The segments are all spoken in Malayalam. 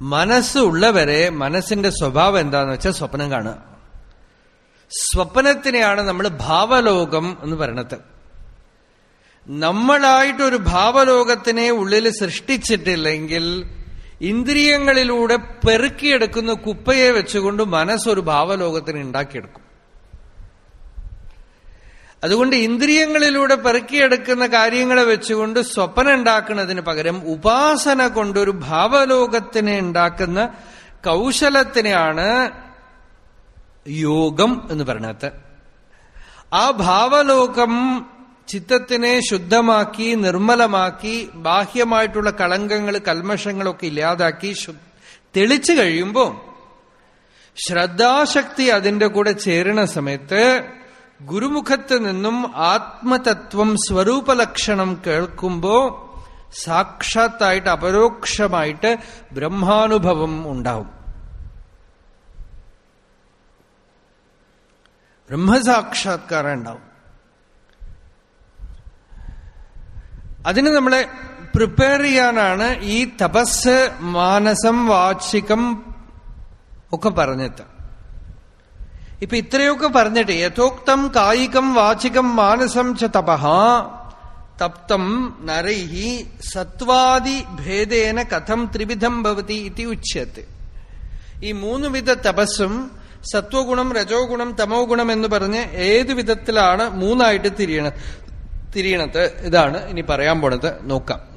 മനസ്സ് ഉള്ളവരെ മനസ്സിന്റെ സ്വഭാവം എന്താന്ന് വെച്ചാൽ സ്വപ്നം കാണുക. സ്വപ്നത്തിനെയാണ് നമ്മൾ ഭാവലോകം എന്ന് പറയണത്. നമ്മളായിട്ടൊരു ഭാവലോകത്തിനെ ഉള്ളിൽ സൃഷ്ടിച്ചിട്ടില്ലെങ്കിൽ ഇന്ദ്രിയങ്ങളിലൂടെ പെറുക്കിയെടുക്കുന്ന കുപ്പയെ വെച്ചുകൊണ്ട് മനസ്സൊരു ഭാവലോകത്തിന് ഉണ്ടാക്കിയെടുക്കും. അതുകൊണ്ട് ഇന്ദ്രിയങ്ങളിലൂടെ പെറുക്കിയെടുക്കുന്ന കാര്യങ്ങളെ വെച്ചുകൊണ്ട് സ്വപ്നം ഉണ്ടാക്കുന്നതിന് പകരം ഉപാസന കൊണ്ടൊരു ഭാവലോകത്തിനെ ഉണ്ടാക്കുന്ന കൗശലത്തിനെയാണ് യോഗം എന്ന് പറഞ്ഞത് ആ ഭാവലോകം ചിത്തത്തിനെ ശുദ്ധമാക്കി നിർമ്മലമാക്കി ബാഹ്യമായിട്ടുള്ള കളങ്കങ്ങൾ കൽമഷങ്ങളൊക്കെ ഇല്ലാതാക്കി തെളിച്ചു കഴിയുമ്പോൾ ശ്രദ്ധാശക്തി അതിന്റെ കൂടെ ചേരുന്ന സമയത്ത് ഗുരുമുഖത്ത് നിന്നും ആത്മതത്വം സ്വരൂപലക്ഷണം കേൾക്കുമ്പോ സാക്ഷാത്തായിട്ട് അപരോക്ഷമായിട്ട് ബ്രഹ്മാനുഭവം ഉണ്ടാവും. ബ്രഹ്മസാക്ഷാത്കാരം ഉണ്ടാവും. അതിന് നമ്മളെ പ്രിപ്പയർ ചെയ്യാനാണ് ഈ തപസ് മാനസം വാചികം ഒക്കെ പറഞ്ഞത്. ഇപ്പൊ ഇത്രയൊക്കെ പറഞ്ഞിട്ട് യഥോക്തം കായികം വാചികം മാനസം ച തപഹ തപ്തം നരൈഹി സത്വാദി ഭേദേന കഥം ത്രിവിധം ഭവതി ഇതി ഉച്യത്തെ. ഈ മൂന്ന് വിധ തപസ്സും സത്വഗുണം രജോ ഗുണം തമോ ഗുണം എന്ന് പറഞ്ഞ് ഏത് വിധത്തിലാണ് മൂന്നായിട്ട് തിരിയണത് തിരിയണത്? ഇതാണ് ഇനി പറയാൻ പോണത്. നോക്കാം.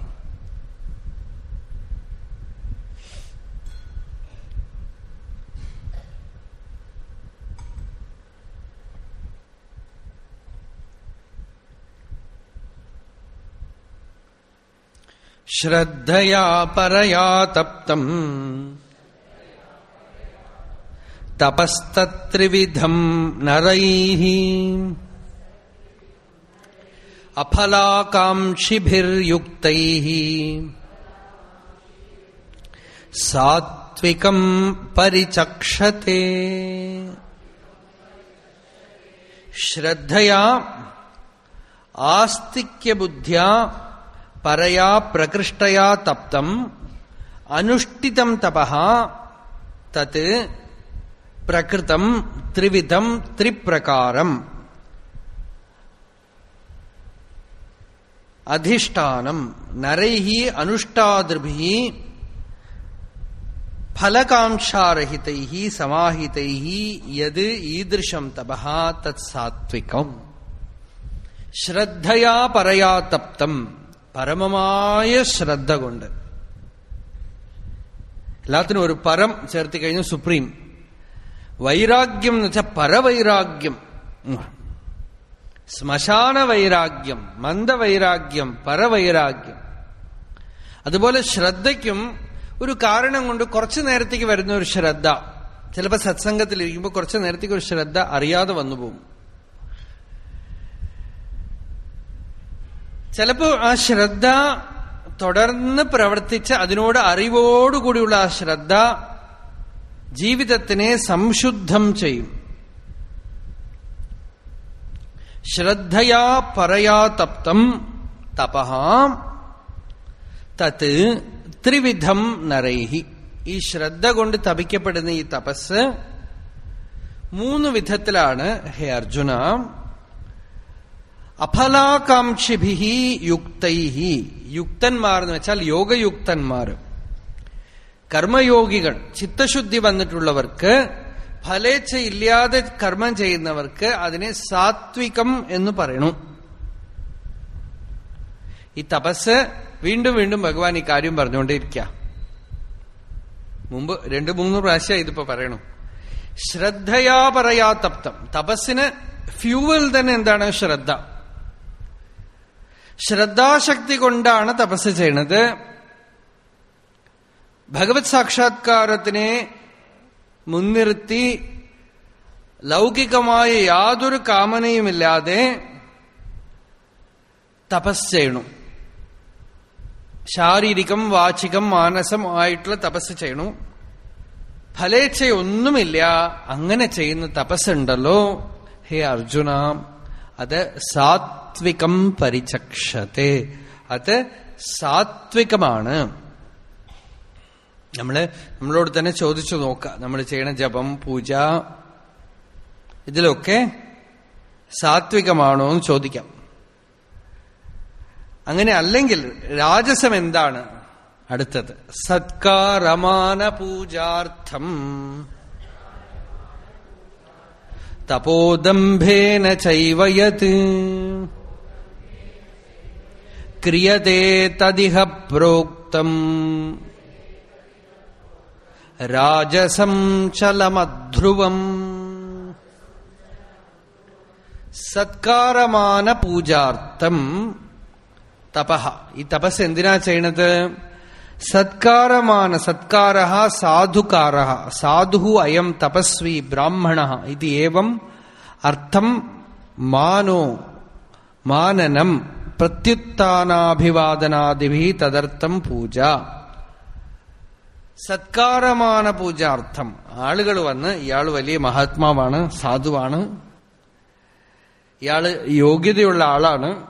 ശ്രദ്ധയാ പരയാ തപ്തം തപസ്തത്രിവിധം നരൈः അഫലാകാംക്ഷിഭിർയുക്തൈः സാത്വികം പരിചക്ഷത്തെ ശ്രദ്ധയാ ആസ്തിക്യബുദ്ധ്യാ പരയാ പ്രകൃഷ്ടയാ തപ്തം അനുഷ്ഠിതം തപ തത് പ്രകൃതം ത്രിവിധം ത്രിപ്രകാരം അധിഷ്ഠാനം നരൈഹി അനുഷ്ടാദൃഭി ഫലകാംക്ഷാരഹിതൈ സമാഹിതൈ യത് ഈദൃശം തപ തത് സാത്വികം ശ്രദ്ധയാ പരയാ തപ്തം പരമമായ ശ്രദ്ധ കൊണ്ട്. എല്ലാത്തിനും ഒരു പരം ചേർത്തി കഴിഞ്ഞു സുപ്രീം. വൈരാഗ്യം എന്ന് വെച്ചാൽ പരവൈരാഗ്യം. ശ്മശാന വൈരാഗ്യം മന്ദവൈരാഗ്യം പരവൈരാഗ്യം. അതുപോലെ ശ്രദ്ധയ്ക്കും ഒരു കാരണം കൊണ്ട് കുറച്ചു നേരത്തേക്ക് വരുന്ന ഒരു ശ്രദ്ധ. ചിലപ്പോൾ സത്സംഗത്തിലിരിക്കുമ്പോൾ കുറച്ചു നേരത്തേക്ക് ഒരു ശ്രദ്ധ അറിയാതെ വന്നു പോകും. ചിലപ്പോ ആ ശ്രദ്ധ തുടർന്ന് പ്രവർത്തിച്ച് അതിനോട് അറിവോടുകൂടിയുള്ള ആ ശ്രദ്ധ ജീവിതത്തിനെ സംശുദ്ധം ചെയ്യും. ശ്രദ്ധയാ പരയാ തപ്തം തപഹ തത് ത്രിവിധം നരൈഹി. ഈ ശ്രദ്ധ കൊണ്ട് തപിക്കപ്പെടുന്ന ഈ തപസ് മൂന്ന് വിധത്തിലാണ് ഹേ അർജുന. അഫലാകാംക്ഷിഭി യുക്തൈഹി യുക്തന്മാർ എന്ന് വെച്ചാൽ യോഗയുക്തന്മാർ. കർമ്മയോഗികൾ ചിത്തശുദ്ധി വന്നിട്ടുള്ളവർക്ക് ഫലേച്ഛ ഇല്ലാതെ കർമ്മം ചെയ്യുന്നവർക്ക് അതിനെ സാത്വികം എന്ന് പറയണു. ഈ തപസ് വീണ്ടും വീണ്ടും ഭഗവാൻ ഈ കാര്യം പറഞ്ഞുകൊണ്ടേയിരിക്ക. മുമ്പ് രണ്ടു മൂന്ന് പ്രാവശ്യം ഇതിപ്പോ പറയണു. ശ്രദ്ധയാ പറയാ തപ്തം. തപസ്സിന് ഫ്യൂവൽ തന്നെ എന്താണ്? ശ്രദ്ധ. ശ്രദ്ധാശക്തി കൊണ്ടാണ് തപസ് ചെയ്യണത്. ഭഗവത് സാക്ഷാത്കാരത്തിനെ മുൻനിർത്തി ലൗകികമായ യാതൊരു കാമനയുമില്ലാതെ തപസ് ചെയ്യണം. ശാരീരികം വാചികം മാനസം ആയിട്ടുള്ള തപസ് ചെയ്യണം. ഫലേച്ഛയൊന്നുമില്ല. അങ്ങനെ ചെയ്യുന്ന തപസ്സുണ്ടല്ലോ. ഹേ അർജുന അത് സാത്വികം പരിചക്ഷത്തെ അത് സാത്വികമാണ്. നമ്മൾ നമ്മളോട് തന്നെ ചോദിച്ചു നോക്കുക നമ്മൾ ചെയ്യണ ജപം പൂജ ഇതിലൊക്കെ സാത്വികമാണോ എന്ന് ചോദിക്കാം. അങ്ങനെ അല്ലെങ്കിൽ രാജസം എന്താണ്? അടുത്തത്. സത്കാരമാന പൂജാർത്ഥം. തപോദംഭേന ചൈവയത് ക്രിയത്തെ തദിഹ പ്രോക്തം രാജസം ചലമധ്രുവം സത്കാരമാന പൂജാർത്ഥം തപഹ ഈ തപസ് എന്തിനാ ചെയ്യണത്? സത്കാരമാന സത്കാര സാധുകാര സാധു അയം തപസ്വി ബ്രാഹ്മണ ഇത് ഏവം അർത്ഥം മാനോ മാനനം। പ്രത്യുത്ഥാനാഭിവാദനാദിഭി തദർത്ഥം പൂജ. സത്കാരമാന പൂജാർത്ഥം. ആളുകൾ വന്ന് ഇയാൾ വലിയ മഹാത്മാവാണ് സാധുവാണ്. ഇയാൾ യോഗ്യതയുള്ള ആളാണ്.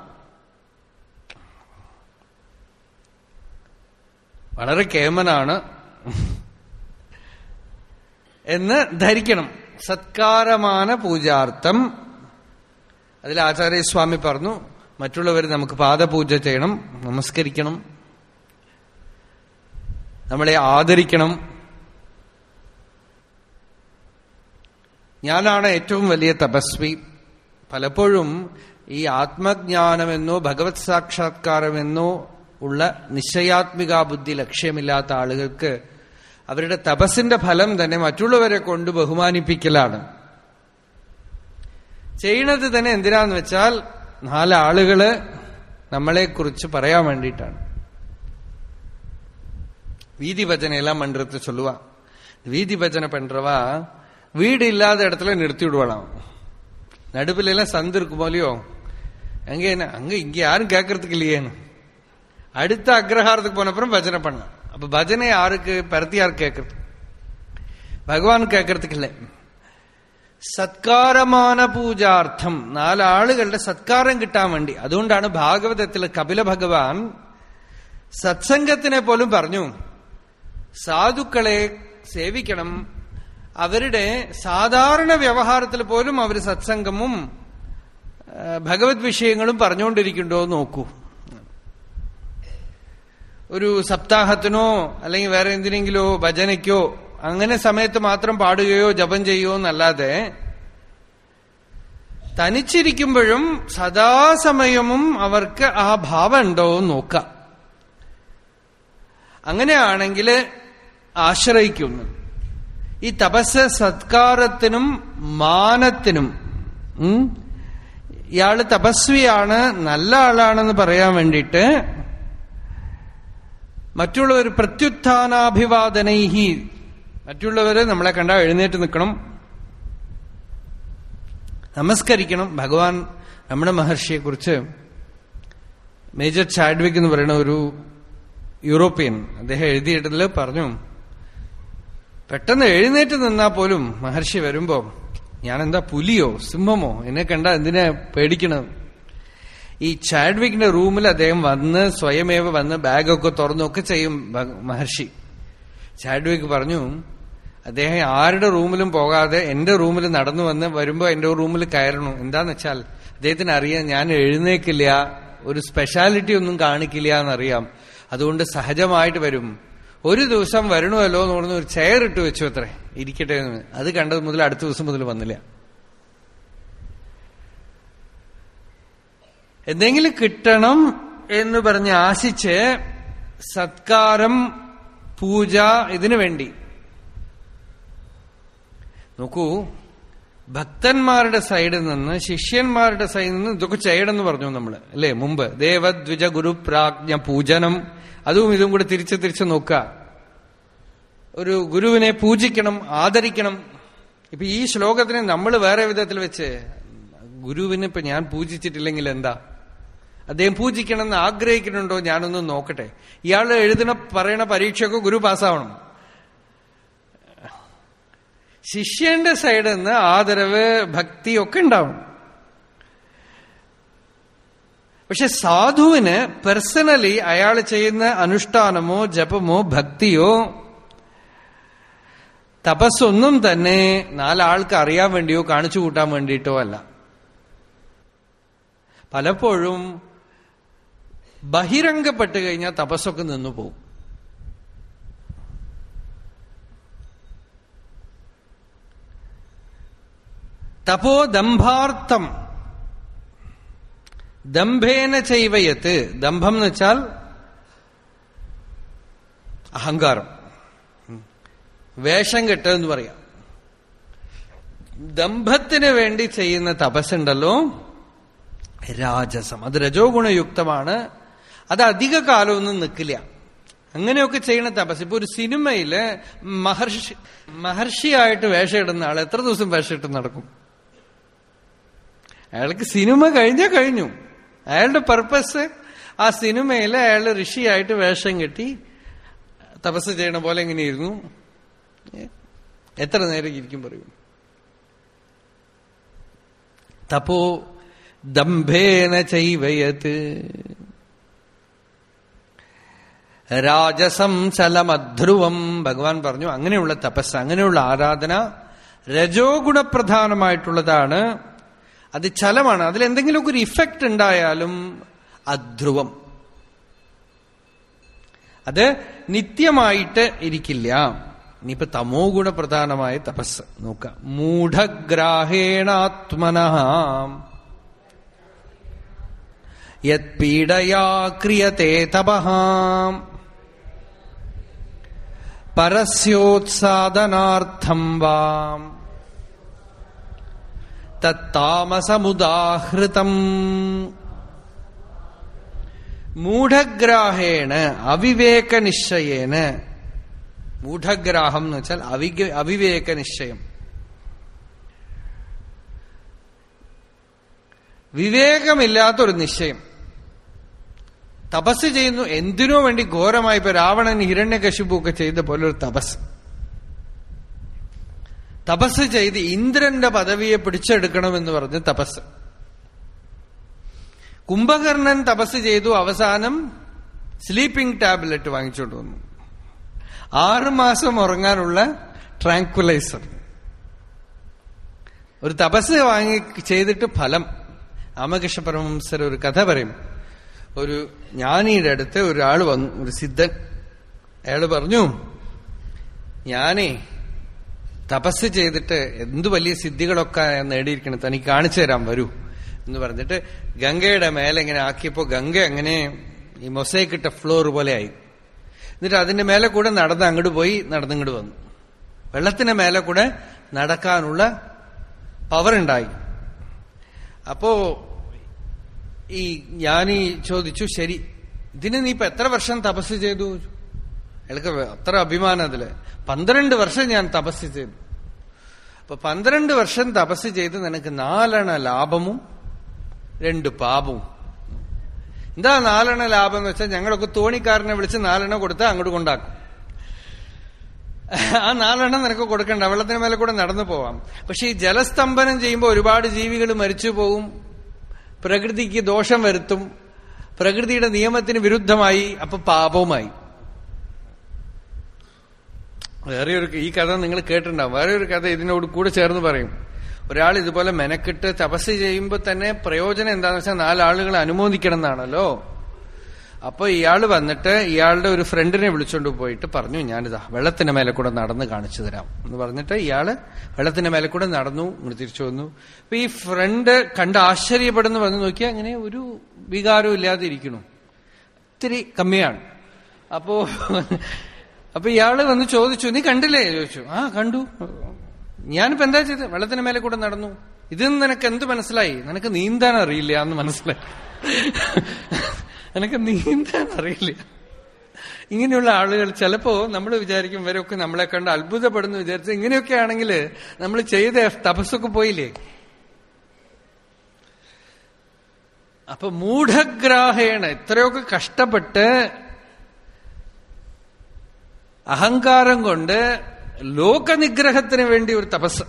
വളരെ കേമനാണ്. എന്ന് ധരിക്കണം. സത്കാരമാന പൂജാർത്ഥം. അതിൽ ആചാര്യസ്വാമി പറഞ്ഞു മറ്റുള്ളവർ നമുക്ക് പാദപൂജ ചെയ്യണം നമസ്കരിക്കണം നമ്മളെ ആദരിക്കണം. ഞാനാണ് ഏറ്റവും വലിയ തപസ്വി. പലപ്പോഴും ഈ ആത്മജ്ഞാനമെന്നോ ഭഗവത് സാക്ഷാത്കാരമെന്നോ ഉള്ള നിശ്ചയാത്മിക ബുദ്ധി ലക്ഷ്യമില്ലാത്ത ആളുകൾക്ക് അവരുടെ തപസ്സിന്റെ ഫലം തന്നെ മറ്റുള്ളവരെ കൊണ്ട് ബഹുമാനിപ്പിക്കലാണ്. ചെയ്യണത് തന്നെ എന്തിനാന്ന് വെച്ചാൽ നാലാളുകൾ നമ്മളെക്കുറിച്ച് പറയാൻ വേണ്ടിയിട്ടാണ്. வீதி பஜனை எல்லாம் பண்றது சொல்லுவா வீதி பஜனை பண்றவா வீடு இல்லாத இடத்துல நிறுத்தி விடுவாளாம் நடுவில் எல்லாம் சந்து இருக்கும் போலியோ அங்க என்ன அங்க இங்க யாரும் கேட்கறதுக்கு இல்லையேன்னு அடுத்த அக்ரஹாரத்துக்கு போன அப்புறம் பஜனை பண்ணலாம் அப்ப பஜனை யாருக்கு பரத்தி யாருக்கு கேட்கறது பகவான் கேட்கறதுக்கு இல்லை സത്കാരമാന പൂജാർത്ഥം. നാലാളുകളുടെ സത്കാരം കിട്ടാൻ വേണ്ടി. അതുകൊണ്ടാണ് ഭാഗവതത്തിൽ കപില ഭഗവാൻ സത്സംഗത്തിനെ പോലും പറഞ്ഞു. സാധുക്കളെ സേവിക്കണം. അവരുടെ സാധാരണ വ്യവഹാരത്തിൽ പോലും അവർ സത്സംഗമും ഭഗവത് വിഷയങ്ങളും പറഞ്ഞുകൊണ്ടിരിക്കുന്നുണ്ടോ നോക്കൂ. ഒരു സപ്താഹത്തിനോ അല്ലെങ്കിൽ വേറെ എന്തിനെങ്കിലോ ഭജനയ്ക്കോ അങ്ങനെ സമയത്ത് മാത്രം പാടുകയോ ജപം ചെയ്യുകയോ എന്നല്ലാതെ തനിച്ചിരിക്കുമ്പോഴും സദാസമയവും അവർക്ക് ആ ഭാവം ഉണ്ടോ എന്ന് നോക്കാം അങ്ങനെയാണെങ്കിൽ ആശ്രയിക്കുന്നു. ഈ തപസ് സത്കാരത്തിനും മാനത്തിനും ഇയാൾ തപസ്വിയാണ് നല്ല ആളാണെന്ന് പറയാൻ വേണ്ടിയിട്ട് മറ്റുള്ളവർ പ്രത്യുത്ഥാനാഭിവാദനൈഹി മറ്റുള്ളവര് നമ്മളെ കണ്ട എഴുന്നേറ്റ് നിൽക്കണം. നമസ്കരിക്കണം. ഭഗവാൻ രമണ മഹർഷിയെക്കുറിച്ച് മേജർ ചാഡ്വിക് എന്ന് പറയുന്ന ഒരു യൂറോപ്യൻ അദ്ദേഹം എഴുതിയിട്ടിൽ പറഞ്ഞു പെട്ടെന്ന് എഴുന്നേറ്റ് നിന്നാ പോലും മഹർഷി വരുമ്പോ ഞാനെന്താ പുലിയോ സിംഹമോ? എന്നെ കണ്ട എന്തിനെ പേടിക്കണം ഈ ചാഡ്വിക്കിന്റെ റൂമിൽ അദ്ദേഹം വന്ന് സ്വയമേവ വന്ന് ബാഗൊക്കെ തുറന്നൊക്കെ ചെയ്യും മഹർഷി. ചാഡ്വിക് പറഞ്ഞു അദ്ദേഹം ആരുടെ റൂമിലും പോകാതെ എന്റെ റൂമിൽ നടന്നു വന്ന് വരുമ്പോ എന്റെ റൂമിൽ കയറണു. എന്താന്ന് വെച്ചാൽ അദ്ദേഹത്തിന് അറിയാം ഞാൻ എഴുന്നേക്കില്ല ഒരു സ്പെഷ്യാലിറ്റി ഒന്നും കാണിക്കില്ല എന്നറിയാം. അതുകൊണ്ട് സഹജമായിട്ട് വരും. ഒരു ദിവസം വരണമല്ലോ എന്ന് പറഞ്ഞ് ഒരു ചെയർ ഇട്ട് വെച്ചു അത്രേ. ഇരിക്കട്ടെ എന്ന്. അത് കണ്ടത് മുതൽ അടുത്ത ദിവസം മുതൽ വന്നില്ല. എന്തെങ്കിലും കിട്ടണം എന്ന് പറഞ്ഞ് ആശിച്ച് സത്കാരം പൂജ ഇതിനു വേണ്ടി. നോക്കൂ ഭക്തന്മാരുടെ സൈഡിൽ നിന്ന് ശിഷ്യന്മാരുടെ സൈഡിൽ നിന്ന് ഇതൊക്കെ ചെയ്യണമെന്ന് പറഞ്ഞു നമ്മൾ അല്ലേ? മുമ്പ്. ദേവദ്വിജ ഗുരു പ്രാജ്ഞ പൂജനം. അതും ഇതും കൂടെ തിരിച്ച് തിരിച്ച് നോക്കുക. ഒരു ഗുരുവിനെ പൂജിക്കണം ആദരിക്കണം. ഇപ്പൊ ഈ ശ്ലോകത്തിനെ നമ്മൾ വേറെ വിധത്തിൽ വെച്ച് ഗുരുവിനെ ഇപ്പൊ ഞാൻ പൂജിച്ചിട്ടില്ലെങ്കിൽ എന്താ? അദ്ദേഹം പൂജിക്കണം എന്ന് ആഗ്രഹിക്കുന്നുണ്ടോ? ഞാനൊന്ന് നോക്കട്ടെ. ഇയാൾ എഴുതുന്ന പറയണ പരീക്ഷയൊക്കെ ഗുരു പാസ്സാവണം. ശിഷ്യന്റെ സൈഡിൽ നിന്ന് ആദരവ് ഭക്തി ഒക്കെ ഉണ്ടാവും. പക്ഷെ സാധുവിന് പേഴ്സണലി അയാൾ ചെയ്യുന്ന അനുഷ്ഠാനമോ ജപമോ ഭക്തിയോ തപസ്സൊന്നും തന്നെ നാലാൾക്ക് അറിയാൻ വേണ്ടിയോ കാണിച്ചു കൂട്ടാൻ വേണ്ടിയിട്ടോ അല്ല. പലപ്പോഴും ബഹിരംഗപ്പെട്ട് കഴിഞ്ഞാൽ തപസ്സൊക്കെ നിന്നു പോകും. തപോ ദംഭാർത്ഥം. ദംഭേന ചെയ്വയത്ത് ദംഭം എന്ന് വെച്ചാൽ അഹങ്കാരം. വേഷം കെട്ടെന്ന് പറയാം. ദംഭത്തിന് വേണ്ടി ചെയ്യുന്ന തപസ്സുണ്ടല്ലോ രാജസം. അത് രജോ ഗുണയുക്തമാണ്. അത് അധിക കാലമൊന്നും നിൽക്കില്ല. അങ്ങനെയൊക്കെ ചെയ്യണ തപസ്. ഇപ്പൊ ഒരു സിനിമയിൽ മഹർഷി മഹർഷിയായിട്ട് വേഷം ഇടുന്ന ആൾ എത്ര ദിവസം വേഷം ഇട്ട് നടക്കും? അയാൾക്ക് സിനിമ കഴിഞ്ഞാൽ കഴിഞ്ഞു. അയാളുടെ പർപ്പസ് ആ സിനിമയിൽ അയാൾ ഋഷിയായിട്ട് വേഷം കെട്ടി തപസ് ചെയ്യണ പോലെ എങ്ങനെയിരുന്നു എത്ര നേരം ഇരിക്കും പറയും. തപോ ദംഭേന ചൈവയത്. രാജസം ചലമധ്രുവം ഭഗവാൻ പറഞ്ഞു അങ്ങനെയുള്ള തപസ് അങ്ങനെയുള്ള ആരാധന രജോ ഗുണപ്രധാനമായിട്ടുള്ളതാണ് അത് ചലമാണ്. അതിൽ അതിലെന്തെങ്കിലുമൊക്കെ ഒരു ഇഫക്റ്റ് ഉണ്ടായാലും അധ്രുവം അത് നിത്യമായിട്ട് ഇരിക്കില്ല. ഇനിയിപ്പോ തമോ ഗുണപ്രധാനമായ തപസ്. നോക്ക മൂഢഗ്രാഹേണാത്മന. ക്രിയത്തെ തപഹാം പരസ്യോത്സാദനാർത്ഥം വാം. തത്താമസമുദാഹൃതം മൂഢഗ്രാഹേണ അവിവേക നിശ്ചയേന മൂഢഗ്രാഹം എന്ന് വെച്ചാൽ അവിവേക നിശ്ചയം വിവേകമില്ലാത്തൊരു നിശ്ചയം. തപസ് ചെയ്യുന്നു എന്തിനോ വേണ്ടി ഘോരമായി ഇപ്പൊ രാവണൻ ഹിരണ്യകശിപു ഒക്കെ ചെയ്ത പോലെ ഒരു തപസ്. തപസ് ചെയ്ത് ഇന്ദ്രന്റെ പദവിയെ പിടിച്ചെടുക്കണമെന്ന് പറഞ്ഞ് തപസ്. കുംഭകർണൻ തപസ് ചെയ്തു. അവസാനം സ്ലീപ്പിംഗ് ടാബ്ലറ്റ് വാങ്ങിച്ചോണ്ട് വന്നു. ആറുമാസം ഉറങ്ങാനുള്ള ട്രാങ്കുലൈസർ ഒരു തപസ് വാങ്ങി ചെയ്തിട്ട് ഫലം. രാമകൃഷ്ണ പരമംസർ ഒരു കഥ പറയും. ഒരു ജ്ഞാനിയുടെ അടുത്ത് ഒരാൾ വന്നു ഒരു സിദ്ധൻ. അയാൾ പറഞ്ഞു ഞാനേ തപസ് ചെയ്തിട്ട് എന്ത് വലിയ സിദ്ധികളൊക്കെ നേടിയിരിക്കണം? തനിക്ക് കാണിച്ചു തരാൻ വരൂ എന്ന് പറഞ്ഞിട്ട് ഗംഗയുടെ മേലെ ഇങ്ങനെ ആക്കിയപ്പോ ഗംഗ അങ്ങനെ ഈ മൊസൈക്കിട്ട ഫ്ലോർ പോലെ ആയി. എന്നിട്ട് അതിന്റെ മേലെ കൂടെ നടന്ന് അങ്ങോട്ട് പോയി നടന്നിങ്ങോട്ട് വന്നു. വെള്ളത്തിന്റെ മേലെ കൂടെ നടക്കാനുള്ള പവർ ഉണ്ടായി. അപ്പോ ഈ ഞാനീ ചോദിച്ചു ശരി ഇതിന് നീ ഇപ്പൊ എത്ര വർഷം തപസ് ചെയ്തു? അയാൾക്ക് അത്ര അഭിമാനം അതിൽ. പന്ത്രണ്ട് വർഷം ഞാൻ തപസ് ചെയ്തു. അപ്പൊ പന്ത്രണ്ട് വർഷം തപസ് ചെയ്ത് നിനക്ക് നാലെണ്ണ ലാഭമും രണ്ട് പാപവും. എന്താ നാലെണ്ണ ലാഭം എന്ന് വെച്ചാൽ ഞങ്ങളൊക്കെ തോണിക്കാരനെ വിളിച്ച് നാലെണ്ണ കൊടുത്താൽ അങ്ങോട്ട് കൊണ്ടാക്കും. ആ നാലെണ്ണം നിനക്ക് കൊടുക്കണ്ട വെള്ളത്തിന് മേലെ കൂടെ നടന്നു പോവാം. പക്ഷെ ഈ ജലസ്തംഭനം ചെയ്യുമ്പോൾ ഒരുപാട് ജീവികൾ മരിച്ചു പോവും പ്രകൃതിക്ക് ദോഷം വരുത്തും പ്രകൃതിയുടെ നിയമത്തിന് വിരുദ്ധമായി അപ്പൊ പാപവുമായി. വേറെ ഒരു ഈ കഥ നിങ്ങൾ കേട്ടിട്ടുണ്ടാവും. വേറെ ഒരു കഥ ഇതിനോട് കൂടെ ചേർന്ന് പറയും. ഒരാൾ ഇതുപോലെ മെനക്കെട്ട് തപസ് ചെയ്യുമ്പോൾ തന്നെ പ്രയോജനം എന്താണെന്ന് വെച്ചാൽ നാലാളുകൾ അനുമോദിക്കണം എന്നാണല്ലോ അപ്പൊ ഇയാൾ വന്നിട്ട് ഇയാളുടെ ഒരു ഫ്രണ്ടിനെ വിളിച്ചോണ്ട് പോയിട്ട് പറഞ്ഞു ഞാനിതാ വെള്ളത്തിന്റെ മേലെ കൂടെ നടന്ന് കാണിച്ചു തരാം. എന്ന് പറഞ്ഞിട്ട് ഇയാൾ വെള്ളത്തിന്റെ മേലെ കൂടെ നടന്നു ഇങ്ങോട്ട് തിരിച്ചു വന്നു. അപ്പൊ ഈ ഫ്രണ്ട് കണ്ട് ആശ്ചര്യപ്പെടുന്നു വന്ന് നോക്കിയാൽ അങ്ങനെ ഒരു വികാരവും ഇല്ലാതെ ഇരിക്കണു ഇത്തിരി കമ്മിയാണ്. അപ്പോ അപ്പൊ ഇയാൾ വന്ന് ചോദിച്ചു നീ കണ്ടില്ലേ? ചോദിച്ചു. ആ കണ്ടു. ഞാനിപ്പോ എന്താ ചെയ്ത്? വെള്ളത്തിന് മേലെ കൂടെ നടന്നു. ഇതിൽ നിനക്ക് എന്ത് മനസ്സിലായി? നിനക്ക് നീന്താൻ അറിയില്ല എന്ന് മനസ്സിലായി. നിനക്ക് നീന്താൻ അറിയില്ല. ഇങ്ങനെയുള്ള ആളുകൾ ചിലപ്പോ നമ്മൾ വിചാരിക്കും ഇവരൊക്കെ നമ്മളെ കണ്ട് അത്ഭുതപ്പെടുന്നു വിചാരിച്ചു ഇങ്ങനെയൊക്കെ ആണെങ്കിൽ നമ്മൾ ചെയ്ത തപസ്സൊക്കെ പോയില്ലേ? അപ്പൊ മൂഢഗ്രാഹേണ ഇത്രയൊക്കെ കഷ്ടപ്പെട്ട് അഹങ്കാരം കൊണ്ട് ലോകനിഗ്രഹത്തിന് വേണ്ടി ഒരു തപസ്.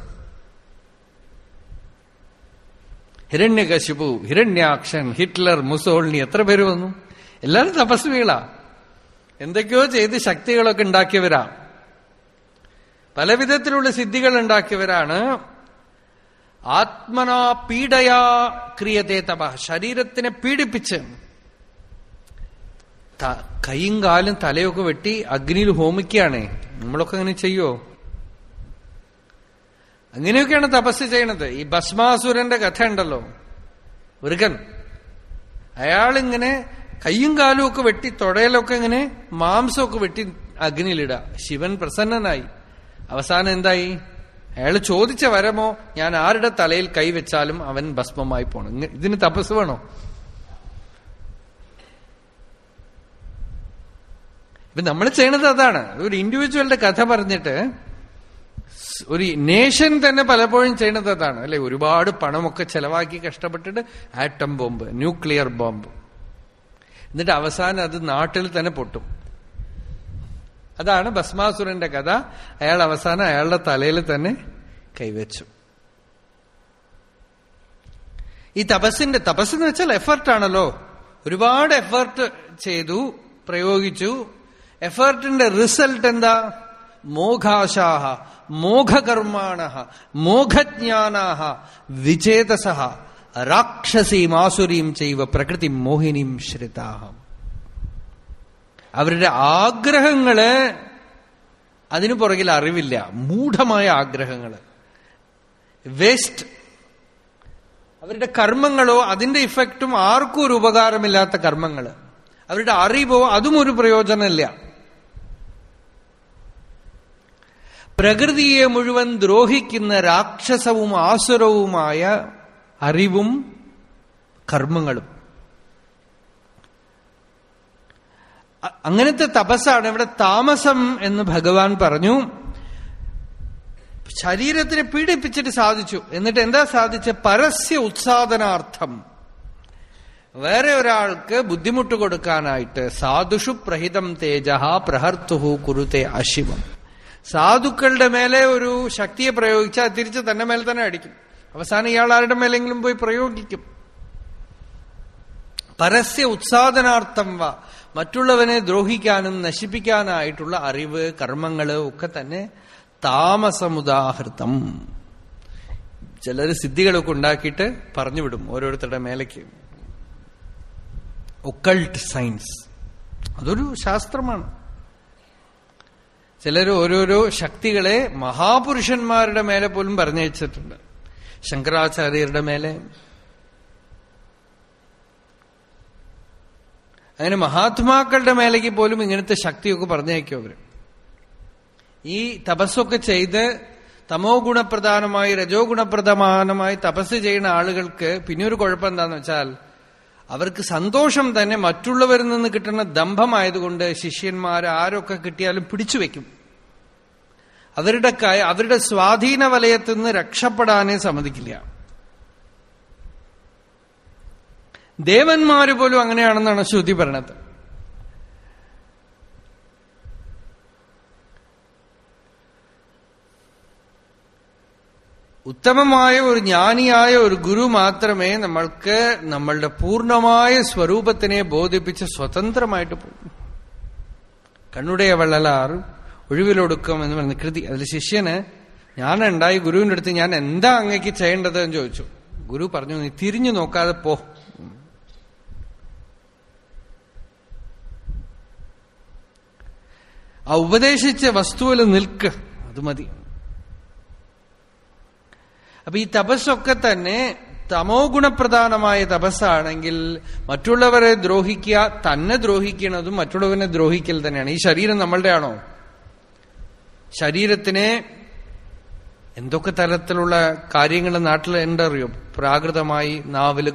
ഹിരണ്യകശിപു ഹിരണ്യാക്ഷൻ ഹിറ്റ്ലർ മുസോളിനി എത്ര പേര് വന്നു? എല്ലാവരും തപസ്വികളാ. എന്തൊക്കെയോ ചെയ്ത് ശക്തികളൊക്കെ ഉണ്ടാക്കിയവരാ. പലവിധത്തിലുള്ള സിദ്ധികൾ ഉണ്ടാക്കിയവരാണ്. ആത്മനാ പീഡയാ ക്രിയതേ തപ. ശരീരത്തിനെ പീഡിപ്പിച്ച് കൈയും കാലും തലയൊക്കെ വെട്ടി അഗ്നിയിൽ ഹോമിക്കുകയാണേ. നമ്മളൊക്കെ അങ്ങനെ ചെയ്യോ? അങ്ങനെയൊക്കെയാണ് തപസ് ചെയ്യണത്. ഈ ഭസ്മാസുരന്റെ കഥ ഉണ്ടല്ലോ. വൃഗൻ അയാളിങ്ങനെ കൈയും കാലും ഒക്കെ വെട്ടി തൊടയിലൊക്കെ ഇങ്ങനെ മാംസമൊക്കെ വെട്ടി അഗ്നിയിലിടുക. ശിവൻ പ്രസന്നനായി. അവസാനം എന്തായി? അയാൾ ചോദിച്ച വരമോ? ഞാൻ ആരുടെ തലയിൽ കൈവച്ചാലും അവൻ ഭസ്മമായി പോണം. ഇതിന് തപസ് വേണോ? ഇപ്പൊ നമ്മൾ ചെയ്യണത് അതാണ്. ഒരു ഇൻഡിവിജ്വലിന്റെ കഥ പറഞ്ഞിട്ട് ഒരു നേഷൻ തന്നെ പലപ്പോഴും ചെയ്യണത് അതാണ്. അല്ലെ? ഒരുപാട് പണമൊക്കെ ചെലവാക്കി കഷ്ടപ്പെട്ടിട്ട് ആറ്റം ബോംബ് ന്യൂക്ലിയർ ബോംബ് എന്നിട്ട് അവസാനം അത് നാട്ടിൽ തന്നെ പൊട്ടും. അതാണ് ഭസ്മാസുരന്റെ കഥ. അയാൾ അവസാനം അയാളുടെ തലയിൽ തന്നെ കൈവച്ചു. ഈ തപസ്സിന്റെ തപസ് എന്ന് വെച്ചാൽ എഫർട്ടാണല്ലോ ഒരുപാട് എഫർട്ട് ചെയ്തു പ്രയോഗിച്ചു എഫർട്ടിന്റെ റിസൾട്ട് എന്താ? മോഘാശാഹ മോഘകർമാണ മോഘജ്ഞാനാഹ വിചേതസ രാക്ഷസീം ആസുരീം ചെയ്വ പ്രകൃതി മോഹിനിയും ശ്രിതാഹം. അവരുടെ ആഗ്രഹങ്ങൾ അതിനു പുറകിൽ അറിവില്ല മൂഢമായ ആഗ്രഹങ്ങൾ. വേസ്റ്റ് അവരുടെ കർമ്മങ്ങളോ അതിന്റെ ഇഫക്റ്റും ആർക്കും ഒരു ഉപകാരമില്ലാത്ത കർമ്മങ്ങൾ അവരുടെ അറിവോ അതും ഒരു പ്രയോജനമില്ല. പ്രകൃതിയെ മുഴുവൻ ദ്രോഹിക്കുന്ന രാക്ഷസവും ആസുരവുമായ അറിവും കർമ്മങ്ങളും. അങ്ങനത്തെ തപസ്സാണ് ഇവിടെ താമസം എന്ന് ഭഗവാൻ പറഞ്ഞു. ശരീരത്തിനെ പീഡിപ്പിച്ചിട്ട് സാധിച്ചു. എന്നിട്ട് എന്താ സാധിച്ച പരസ്യ ഉത്സാദനാർത്ഥം. വേറെ ഒരാൾക്ക് ബുദ്ധിമുട്ട് കൊടുക്കാനായിട്ട് സാധുഷു പ്രഹിതം തേജ പ്രഹർത്തുഹു കുരുത്തെ അശിവം. സാധുക്കളുടെ മേലെ ഒരു ശക്തിയെ പ്രയോഗിച്ചാൽ തിരിച്ച് തന്നെ മേലെ തന്നെ അടിക്കും. അവസാനം ഇയാൾ ആരുടെ മേലെങ്കിലും പോയി പ്രയോഗിക്കും. പരസ്യ ഉത്സാദനാർത്ഥം വ മറ്റുള്ളവനെ ദ്രോഹിക്കാനും നശിപ്പിക്കാനായിട്ടുള്ള അറിവ് കർമ്മങ്ങൾ ഒക്കെ തന്നെ താമസമുദാഹൃതം. ചിലർ സിദ്ധികളൊക്കെ ഉണ്ടാക്കിയിട്ട് പറഞ്ഞുവിടും ഓരോരുത്തരുടെ മേലേക്ക്. ഒക്കൾട്ട് സയൻസ് അതൊരു ശാസ്ത്രമാണ്. ചിലർ ഓരോരോ ശക്തികളെ മഹാപുരുഷന്മാരുടെ മേലെ പോലും പറഞ്ഞയച്ചിട്ടുണ്ട്. ശങ്കരാചാര്യരുടെ മേലെ. അങ്ങനെ മഹാത്മാക്കളുടെ മേലേക്ക് പോലും ഇങ്ങനത്തെ ശക്തിയൊക്കെ പറഞ്ഞയക്കും അവർ. ഈ തപസ്സൊക്കെ ചെയ്ത് തമോ ഗുണപ്രധാനമായി രജോ ഗുണപ്രധാനമായി തപസ് ചെയ്യുന്ന ആളുകൾക്ക് പിന്നെ ഒരു കുഴപ്പം എന്താന്ന് വെച്ചാൽ അവർക്ക് സന്തോഷം തന്നെ മറ്റുള്ളവരിൽ നിന്ന് കിട്ടുന്ന ദമ്പമായതുകൊണ്ട് ശിഷ്യന്മാർ ആരൊക്കെ കിട്ടിയാലും പിടിച്ചു വെക്കും. അവരുടെ അവരുടെ സ്വാധീന വലയത്തിൽ നിന്ന് രക്ഷപ്പെടാനേ സമ്മതിക്കില്ല. ദേവന്മാര് പോലും അങ്ങനെയാണെന്നാണ് ശ്രുതി പറയണത് ഉത്തമമായ ഒരു ജ്ഞാനിയായ ഒരു ഗുരു മാത്രമേ നമ്മൾക്ക് നമ്മളുടെ പൂർണമായ സ്വരൂപത്തിനെ ബോധിപ്പിച്ച് സ്വതന്ത്രമായിട്ട് പോകും. കണ്ണുടയ വള്ളലാർ ഒഴിവിലൊടുക്കം എന്ന് പറയുന്ന കൃതി. അതിൽ ശിഷ്യന് ഞാൻ ഉണ്ടായി ഗുരുവിന്റെ അടുത്ത് ഞാൻ എന്താ അങ്ങേക്ക് ചെയ്യേണ്ടത് എന്ന് ചോദിച്ചു. ഗുരു പറഞ്ഞു നീ തിരിഞ്ഞു നോക്കാതെ പോ. ആ ഉപദേശിച്ച വസ്തുവിൽ നിൽക്ക്. അത് മതി. അപ്പൊ ഈ തപസ്സൊക്കെ തന്നെ തമോ ഗുണപ്രധാനമായ തപസ്സാണെങ്കിൽ മറ്റുള്ളവരെ ദ്രോഹിക്കുക തന്നെ ദ്രോഹിക്കുന്നതും മറ്റുള്ളവരെ ദ്രോഹിക്കൽ തന്നെയാണ്. ഈ ശരീരം നമ്മളുടെ ആണോ? ശരീരത്തിനെ എന്തൊക്കെ തരത്തിലുള്ള കാര്യങ്ങൾ നാട്ടിൽ ഉണ്ടറിയോ പ്രാകൃതമായി നാവിൽ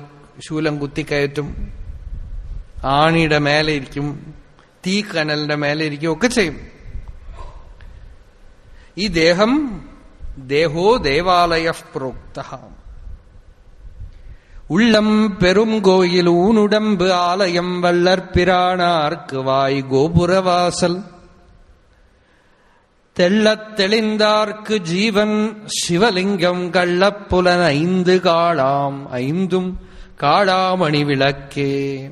ശൂലം കുത്തിക്കയറ്റും ആണിയുടെ മേലെ ഇരിക്കും തീ കനലിന്റെ മേലെ ഇരിക്കും ഒക്കെ ചെയ്യും. ഈ ദേഹം தேகோ தேவாலய புரோக்தகா உள்ளம் பெரும் கோயில் ஊனுடம்பு ஆலயம் வல்லற்பிரானார்க்கு வாய் கோபுரவாசல். தெள்ளத் தெளிந்தார்க்கு ஜீவன் சிவலிங்கம் கள்ளப்புலன் ஐந்து காளாம் ஐந்தும் காளாமணி விளக்கே.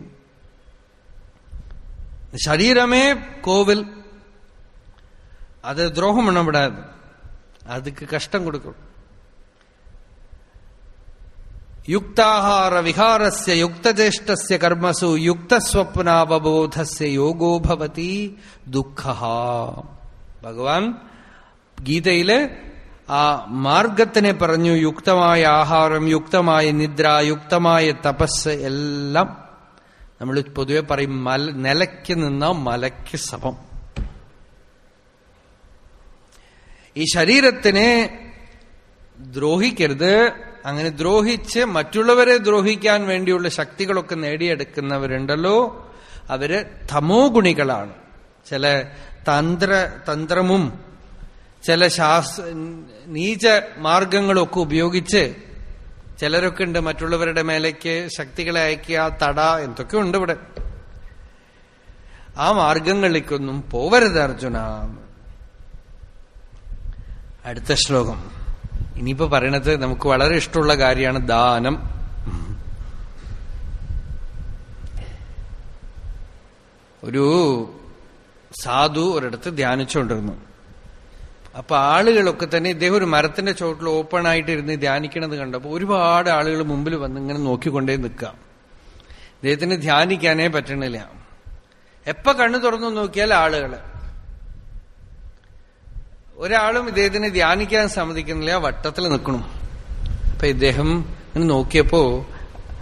சரீரமே கோவில். அது துரோகம் பண்ணப்படாது அதுக்கு கஷ்டம் கொடுக்கும் யுக்தாஹார விஹாரஸ்ய யுக்தஜேஷ்டஸ்ய கர்மசு யுக்தஸ்வப்னாவபோதஸ்ய യോഗോ ഭവതി ദുഃഖ ഭഗവാൻ ഗീതയില് ആ മാർഗത്തിനെ പറഞ്ഞു യുക്തമായ ആഹാരം യുക്തമായ നിദ്ര യുക്തമായ തപസ് എല്ലാം നമ്മൾ പൊതുവെ പറയും മല നിലയ്ക്ക് നിന്ന മലയ്ക്ക് സമം ഈ ശരീരത്തിനെ ദ്രോഹിക്കരുത്. അങ്ങനെ ദ്രോഹിച്ച് മറ്റുള്ളവരെ ദ്രോഹിക്കാൻ വേണ്ടിയുള്ള ശക്തികളൊക്കെ നേടിയെടുക്കുന്നവരുണ്ടല്ലോ. അവർ തമോ ഗുണികളാണ് ചില തന്ത്ര തന്ത്രമും ചില ശാസ് നീച മാർഗങ്ങളൊക്കെ ഉപയോഗിച്ച് ചിലരൊക്കെ ഉണ്ട് മറ്റുള്ളവരുടെ മേലേക്ക് ശക്തികളെ അയക്കുക തട എന്തൊക്കെ ഉണ്ട് ഇവിടെ. ആ മാർഗങ്ങളിലേക്കൊന്നും പോവരുത് അർജുന. അടുത്ത ശ്ലോകം. ഇനിയിപ്പോ പറയണത് നമുക്ക് വളരെ ഇഷ്ടമുള്ള കാര്യമാണ് ദാനം. ഒരു സാധു ഒരിടത്ത് ധ്യാനിച്ചുകൊണ്ടിരുന്നു. അപ്പൊ ആളുകളൊക്കെ തന്നെ ഇദ്ദേഹം ഒരു മരത്തിന്റെ ചോട്ടിൽ ഓപ്പൺ ആയിട്ട് ഇരുന്ന് ധ്യാനിക്കണത് കണ്ടപ്പോ ഒരുപാട് ആളുകൾ മുമ്പിൽ വന്ന് ഇങ്ങനെ നോക്കിക്കൊണ്ടേ നിൽക്കുക. ഇദ്ദേഹത്തിന് ധ്യാനിക്കാനേ പറ്റണില്ല. എപ്പ കണ്ണു തുറന്നു നോക്കിയാൽ ആളുകൾ. ഒരാളും ഇദ്ദേഹത്തിന് ധ്യാനിക്കാൻ സമ്മതിക്കുന്നില്ല വട്ടത്തിൽ നിൽക്കണം. അപ്പൊ ഇദ്ദേഹം നോക്കിയപ്പോ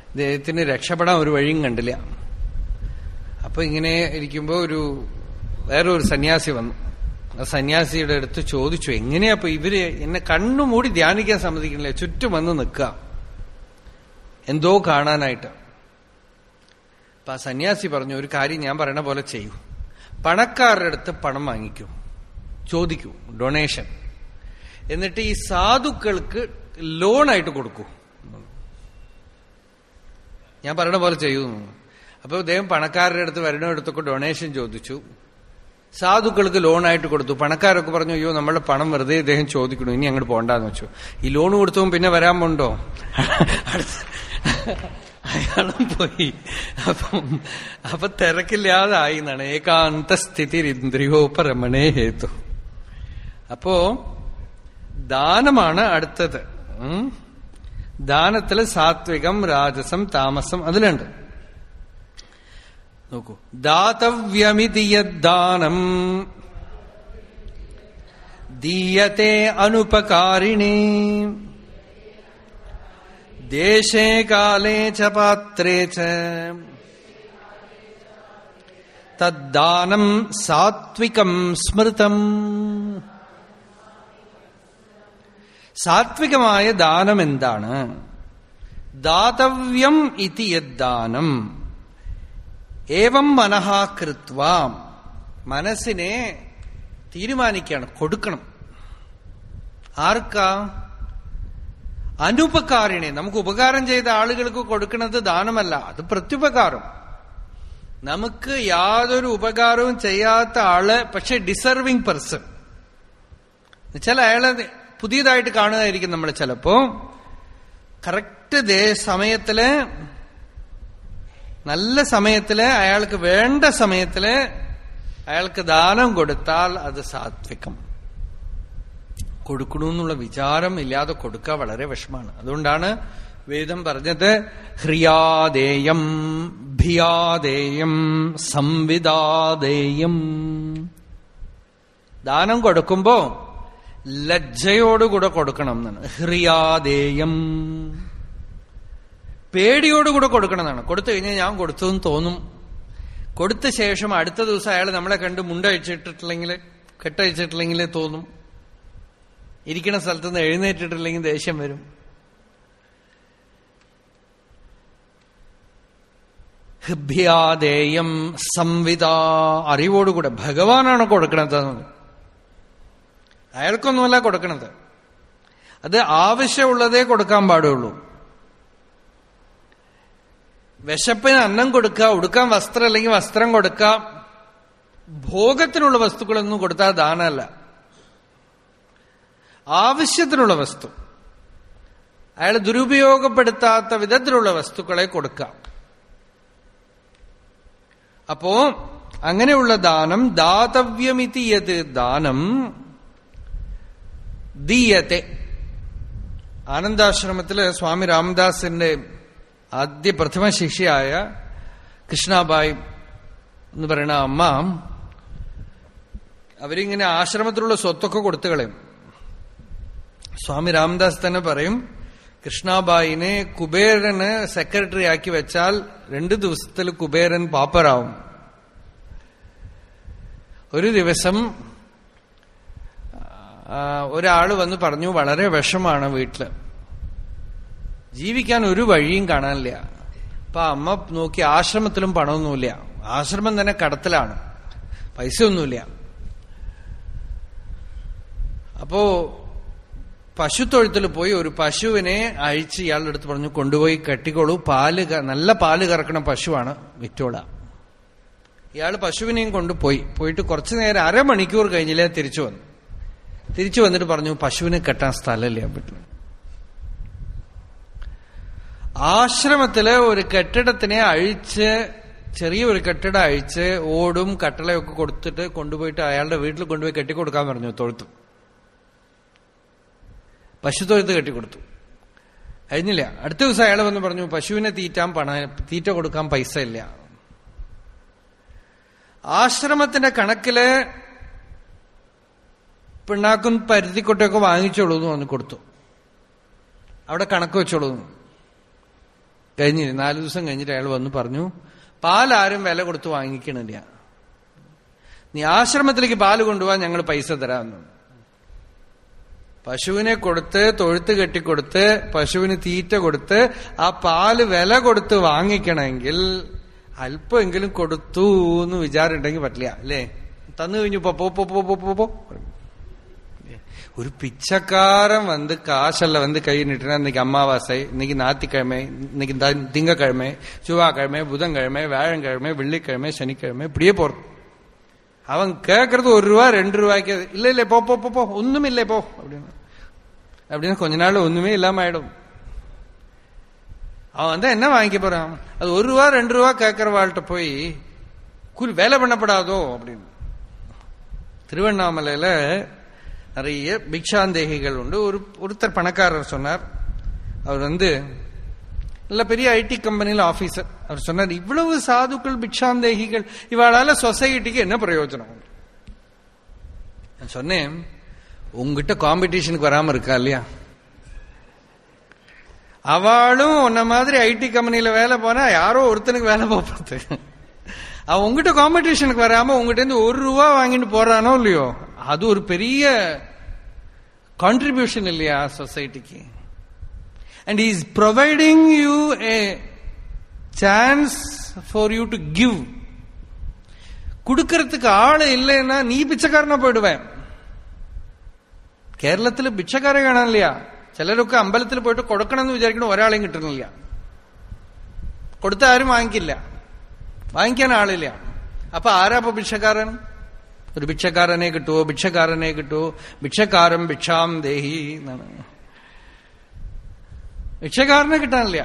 ഇദ്ദേഹത്തിന് രക്ഷപ്പെടാൻ ഒരു വഴിയും കണ്ടില്ല. അപ്പൊ ഇങ്ങനെ ഇരിക്കുമ്പോ ഒരു വേറെ ഒരു സന്യാസി വന്നു. ആ സന്യാസിയുടെ അടുത്ത് ചോദിച്ചു എങ്ങനെയാ അപ്പൊ ഇവർ എന്നെ കണ്ണുമൂടി ധ്യാനിക്കാൻ സമ്മതിക്കുന്നില്ല ചുറ്റും വന്ന് നിൽക്കുക. എന്തോ കാണാനായിട്ട്. അപ്പൊ ആ സന്യാസി പറഞ്ഞു ഒരു കാര്യം ഞാൻ പറയണ പോലെ ചെയ്യൂ. പണക്കാരുടെ അടുത്ത് പണം വാങ്ങിക്കൂ. ചോദിക്കൂ ഡൊണേഷൻ എന്നിട്ട് ഈ സാധുക്കൾക്ക് ലോണായിട്ട് കൊടുക്കൂ. ഞാൻ പറയണ പോലെ ചെയ്യുന്നു അപ്പൊ അദ്ദേഹം പണക്കാരുടെ അടുത്ത് വരണടുത്തൊക്കെ ഡൊണേഷൻ ചോദിച്ചു. സാധുക്കൾക്ക് ലോണായിട്ട് കൊടുത്തു. പണക്കാരൊക്കെ പറഞ്ഞു അയ്യോ നമ്മളുടെ പണം വെറുതെ ഇദ്ദേഹം ചോദിക്കണു ഇനി അങ്ങോട്ട് പോണ്ടെന്ന് വെച്ചു. ഈ ലോൺ കൊടുത്തും പിന്നെ വരാൻ പോണ്ടോ? അയാളും പോയി. അപ്പം അപ്പൊ തിരക്കില്ലാതായി എന്നാണ്. ഏകാന്ത സ്ഥിതി ഇന്ദ്രിയോപരമണേ ഹേതു. അപ്പോ ദാനമാണ് അടുത്തത്. ദാനത്തിൽ സാത്വികം രാജസം താമസം അതിലുണ്ട്. നോക്കൂ. ദാതവ്യമിതി യദ്ദാനം ദീയത്തെ അനുപകാരിണി. ദേശേ കാലേ ച പാത്രേ ച. തദ്ദാനം സാത്വികം സ്മൃതം. സാത്വികമായ ദാനം എന്താണ്? ദാതവ്യം ഇതി യദ്ദാനം. ഏവം മനഃകൃത്വ മനസ്സിനെ തീരുമാനിക്കുകയാണ് കൊടുക്കണം. ആർക്കാ? അനുപകാരിണി നമുക്ക് ഉപകാരം ചെയ്ത ആളുകൾക്ക് കൊടുക്കുന്നത് ദാനമല്ല അത് പ്രത്യുപകാരം. നമുക്ക് യാതൊരു ഉപകാരവും ചെയ്യാത്ത ആൾ പക്ഷെ ഡിസർവിംഗ് പേഴ്സൺ എന്നുവെച്ചാൽ അയാളെ പുതിയതായിട്ട് കാണുകയായിരിക്കും നമ്മൾ ചിലപ്പോ. കറക്റ്റ് ദേ സമയത്തിൽ നല്ല സമയത്തിൽ അയാൾക്ക് വേണ്ട സമയത്തിൽ അയാൾക്ക് ദാനം കൊടുത്താൽ അത് സാത്വികം. കൊടുക്കണമെന്നുള്ള വിചാരം ഇല്ലാതെ കൊടുക്കുക വളരെ വിഷമാണ് അതുകൊണ്ടാണ് വേദം പറഞ്ഞത് ഹ്രിയാദേയം ഭിയാദേയം സംവിദാദേയം. ദാനം കൊടുക്കുമ്പോ ലജ്ജയോടുകൂടെ കൊടുക്കണം എന്നാണ്. ഹ്രിയാദേയം പേടിയോടുകൂടെ കൊടുക്കണം എന്നാണ് കൊടുത്തു കഴിഞ്ഞാൽ ഞാൻ കൊടുത്തു എന്ന് തോന്നും. കൊടുത്ത ശേഷം അടുത്ത ദിവസം അയാൾ നമ്മളെ കണ്ട് മുണ്ടഴിച്ചിട്ടില്ലെങ്കിൽ കെട്ടഴിച്ചിട്ടില്ലെങ്കിൽ തോന്നും. ഇരിക്കുന്ന സ്ഥലത്ത് നിന്ന് എഴുന്നേറ്റിട്ടില്ലെങ്കിൽ ദേഷ്യം വരും. ഹൃഭ്യാദേയം സംവിധ അറിവോടുകൂടെ. ഭഗവാനാണ് കൊടുക്കണത് അയാൾക്കൊന്നുമല്ല കൊടുക്കണത്. അത് ആവശ്യമുള്ളതേ കൊടുക്കാൻ പാടുള്ളൂ. വിശപ്പിന് അന്നം കൊടുക്കുക ഉടുക്കാൻ വസ്ത്രം അല്ലെങ്കിൽ വസ്ത്രം കൊടുക്കാം ഭോഗത്തിനുള്ള വസ്തുക്കളൊന്നും കൊടുത്താൽ ദാനമല്ല. ആവശ്യത്തിനുള്ള വസ്തു. അയാൾ ദുരുപയോഗപ്പെടുത്താത്ത വിധത്തിലുള്ള വസ്തുക്കളെ കൊടുക്കാം അപ്പോ അങ്ങനെയുള്ള ദാനം ദാതവ്യമിതിയത് ദാനം ദീയത്തെ. ആനന്ദാശ്രമത്തിൽ സ്വാമി രാമദാസിന്റെ ആദ്യ പ്രഥമ ശിഷ്യയായ കൃഷ്ണാബായി എന്ന് പറയുന്ന അമ്മ അവരിങ്ങനെ ആശ്രമത്തിലുള്ള സ്വത്തൊക്കെ കൊടുത്തു കളയും. സ്വാമി രാമദാസ് തന്നെ പറയും കൃഷ്ണാബായിനെ കുബേരന് സെക്രട്ടറി ആക്കി വെച്ചാൽ രണ്ടു ദിവസത്തിൽ കുബേരൻ പാപ്പറാവും ഒരു ദിവസം ഒരാൾ വന്ന് പറഞ്ഞു വളരെ വിഷമാണ് വീട്ടിൽ. ജീവിക്കാൻ ഒരു വഴിയും കാണാനില്ല. അപ്പൊ അമ്മ നോക്കി ആശ്രമത്തിലും പണമൊന്നുമില്ല. ആശ്രമം തന്നെ കടത്തിലാണ്. പൈസ ഒന്നുമില്ല അപ്പോ പശുത്തൊഴുത്തിൽ പോയി ഒരു പശുവിനെ അഴിച്ച് ഇയാളുടെ അടുത്ത് പറഞ്ഞു കൊണ്ടുപോയി കെട്ടിക്കോളൂ. പാൽ നല്ല പാൽ കറക്കണ പശുവാണ് വിറ്റോള. ഇയാൾ പശുവിനെയും കൊണ്ടുപോയി. പോയിട്ട് കുറച്ചു നേരം അരമണിക്കൂർ കഴിഞ്ഞില്ലേ തിരിച്ചു വന്നു. തിരിച്ചു വന്നിട്ട് പറഞ്ഞു പശുവിനെ കെട്ടാൻ സ്ഥലമില്ല വീട്ടിൽ ആശ്രമത്തിൽ ഒരു കെട്ടിടത്തിനെ അഴിച്ച് ചെറിയ ഒരു കെട്ടിടം അഴിച്ച് ഓടും കട്ടളയൊക്കെ കൊടുത്തിട്ട് കൊണ്ടുപോയിട്ട് അയാളുടെ വീട്ടിൽ കൊണ്ടുപോയി കെട്ടിക്കൊടുക്കാൻ പറഞ്ഞു തൊഴുത്തു. പശു തൊഴുത്ത് കെട്ടിക്കൊടുത്തു. കഴിഞ്ഞില്ല. അടുത്ത ദിവസം അയാൾ വന്ന് പറഞ്ഞു പശുവിനെ തീറ്റാൻ പണ തീറ്റ കൊടുക്കാൻ പൈസ ഇല്ല ആശ്രമത്തിന്റെ കണക്കിൽ പിണ്ണാക്കും പരുത്തിക്കൊട്ടയൊക്കെ വാങ്ങിച്ചോളൂ എന്ന് പറഞ്ഞു കൊടുത്തു. അവിടെ കണക്ക് വെച്ചോളൂ. കഴിഞ്ഞ് നാലു ദിവസം കഴിഞ്ഞിട്ട് അയാൾ വന്ന് പറഞ്ഞു പാലാരും വില കൊടുത്ത് വാങ്ങിക്കണില്ല. നീ ആശ്രമത്തിലേക്ക് പാൽ കൊണ്ടുപോകാൻ ഞങ്ങൾ പൈസ തരാമെന്ന്. പശുവിനെ കൊടുത്ത് തൊഴുത്ത് കെട്ടിക്കൊടുത്ത് പശുവിന് തീറ്റ കൊടുത്ത് ആ പാൽ വില കൊടുത്ത് വാങ്ങിക്കണമെങ്കിൽ അല്പമെങ്കിലും കൊടുത്തു എന്ന് വിചാരമുണ്ടെങ്കിൽ പറ്റില്ല അല്ലേ? തന്നു കഴിഞ്ഞു പോ പോ പോ പോ പോ. ஒரு பிச்சைக்காரன் வந்து காசல்ல வந்து கை நிட்டுனா இன்னைக்கு அமாவாசை இன்னைக்கு ஞாயிற்றுக்கிழமை இன்னைக்கு திங்கக்கிழமை செவ்வாய்க்கிழமை புதன்கிழமை வியாழக்கிழமை வெள்ளிக்கிழமை சனிக்கிழமை இப்படியே போறது அவன் கேட்கறது ஒரு ரூபா ரெண்டு ரூபாய்க்கு இல்ல இல்ல போ போ போ ஒண்ணும் இல்லை போ அப்படின்னு. அப்படின்னா கொஞ்ச நாள் ஒண்ணுமே இல்லாம ஆயிடும். அவன் வந்து என்ன வாங்கிக்க போறான்? அது ஒரு ரூபா ரெண்டு ரூபா கேட்கறவாள்கிட்ட போய் கூலி வேலை பண்ணப்படாதோ அப்படின்னு. திருவண்ணாமலையில நிறைய பிக்ஷாந்தேகிகள் உண்டு. ஒரு ஒருத்தர் பணக்காரர் சொன்னார். அவர் வந்து நல்ல பெரிய ஐடி கம்பெனியில் ஆபீசர் அவர் சொன்னார் இவ்வளவு சாதுக்கள் பிக்ஷாந்தேகிகள் இவாளால் சொசைட்டிக்கு என்ன பிரயோஜனம்? நான் சொன்னேன் உங்ககிட்ட காம்படிஷனுக்கு வராம இருக்கா இல்லையா? அவளும் உன்ன மாதிரி ஐடி கம்பெனியில வேலை போனா யாரோ ஒருத்தனுக்கு வேலை பார்ப்பது அவன் உங்ககிட்ட காம்படிஷனுக்கு வராம உங்ககிட்ட இருந்து ஒரு ரூபா வாங்கிட்டு போறானோ இல்லையோ? அது ஒரு பெரிய கான்ட்ரிபியூஷன் இல்லையா சொசைட்டிக்கு and is providing you a chance for you to give கொடுக்கறதுக்கு ஆள் இல்லைன்னா நீ பிச்சைக்காரனா போயிடுவேன் കേരളത്തിൽ ഭിക്ഷക്കാരെ കാണാനില്ല ചിലരൊക്കെ അമ്പലത്തിൽ പോയിട്ട് കൊടുക്കണമെന്ന് വിചാരിക്കണം ഒരാളെയും കിട്ടണില്ല കൊടുത്ത ആരും വാങ്ങിക്കില്ല വാങ്ങിക്കാൻ ആളില്ല അപ്പൊ ആരാ ഇപ്പൊ ഭിക്ഷക്കാരൻ ഒരു ഭിക്ഷക്കാരനെ കിട്ടുമോ ഭിക്ഷക്കാരനെ കിട്ടുമോ ഭിക്ഷക്കാരൻ ഭിക്ഷാം ദേഹി എന്നാണ് ഭിക്ഷക്കാരനെ കിട്ടാനില്ല